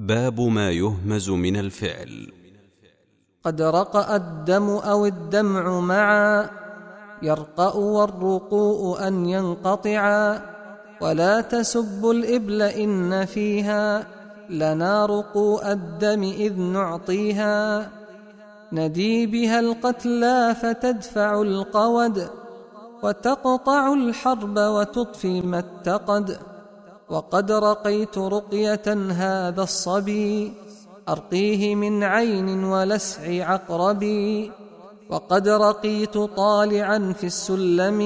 باب ما يهمز من الفعل. قد رقأ الدم أو الدمع معا يرقأ والرقوء أن ينقطعا ولا تسبوا الإبل إن فيها لنا رقوء الدم إذ نعطيها. ندي بها القتلى فتدفع القود وتقطع الحرب وتطفي ما اتقد. وقد رقيت رقية هذا الصبي أرقيه من عين ولسع عقربي. وقد رقيت طالعا في السلم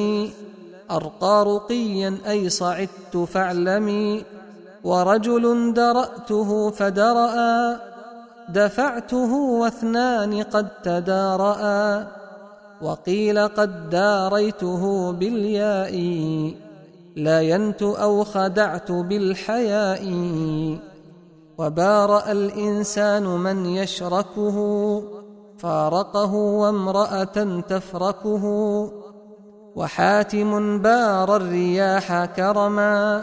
أرقى رقيا أي صعدت فاعلمي. ورجل درأته فدرأ دفعته واثنان قد تدارأ. وقيل قد داريته بالياء. لاينت أو خدعت بالحياء وبارأ الإنسان من يشركه فارقه وامرأة تفركه. وحاتم بار الرياح كرما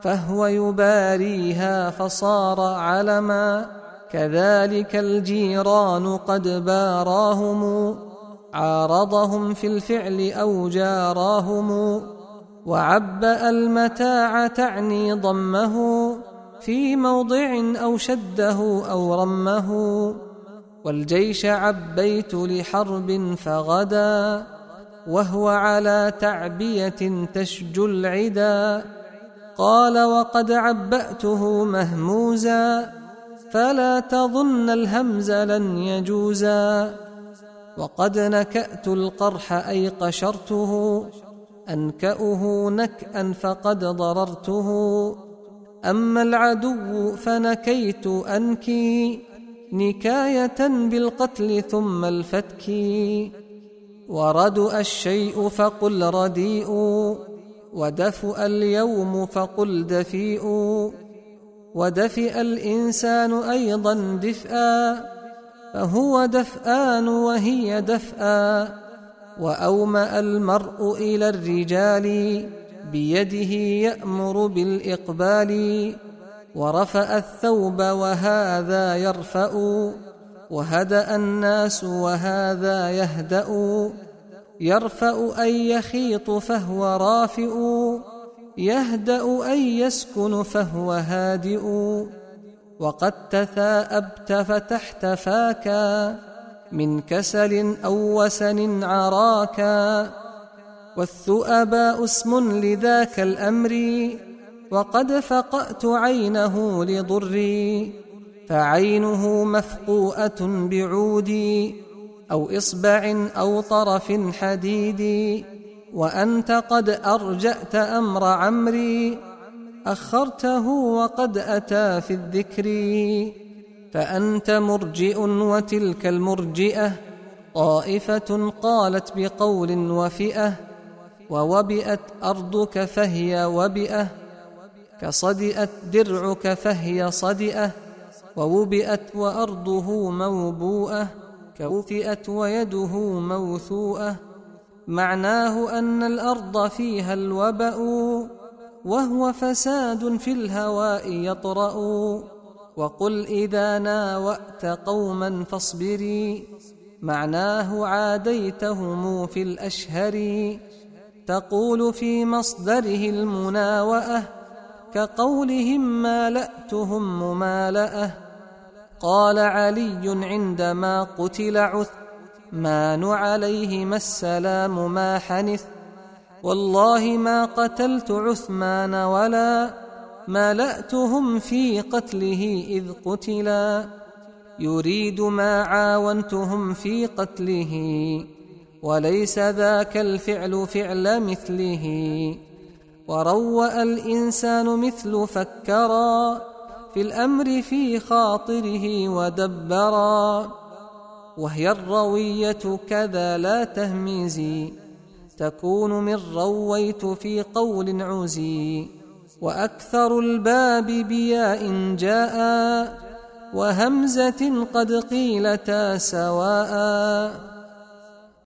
فهو يباريها فصار علما. كذلك الجيران قد باراهم عارضهم في الفعل أو جاراهم وعبأ المتاع تعني ضمه في موضع أو شده أو رمه. والجيش عبيت لحرب فغدا وهو على تعبية تشجو العدا. قال وقد عبأته مهموزا فلا تظن الهمز لن يجوزا. وقد نكأت القرح أي قشرته أنكأه نكأ فقد ضررته. أما العدو فنكيت أنكي نكاية بالقتل ثم الفتك وردأ الشيء فقل رديء ودفأ اليوم فقل دفيء. ودفئ الإنسان أيضا دفئا فهو دفآن وهي دفآ وأومأ المرء إلى الرجال بيده يأمر بالإقبال ورفأ الثوب وهذا يرفأ وهدأ الناس وهذا يهدأ يرفأ أن يخيط فهو رافئ يهدأ أن يسكن فهو هادئ وقد تثاءبت فتحت فاكا. من كسل أو وسن عراكا والثؤباء اسم لذاك الأمر وقد فقأت عينه لضري فعينه مفقوءة بعودي أو إصبع أو طرف حديد وأنت قد أرجأت أمر عمري أخرته وقد أتى في الذكر فأنت مرجئ وتلك المرجئة طائفة قالت بقول وفئة ووبئت أرضك فهي وبئة كصدئت درعك فهي صدئة ووبئت وأرضه موبوءة كوفئت ويده موثوءة معناه أن الأرض فيها الوبأ وهو فساد في الهواء يطرأ وقل إذا ناوأت قوما فاصبري معناه عاديتهم في الأشهر. تقول في مصدره المناوأة كقولهم مالأتهم ممالأة. قال علي عندما قتل عثمان عليهما السلام ما حنث. والله ما قتلت عثمان ولا مالأتهم في قتله إذ قتلا. يريد ما عاونتهم في قتله وليس ذاك الفعل فعل مثله. وروأ الإنسان مثل فكرا في الأمر في خاطره ودبرا. وهي الروية كذا لا تهميزي تكون من رويت في قول عزي. وأكثر الباب بياء جاء وهمزة قد قيلتا سواء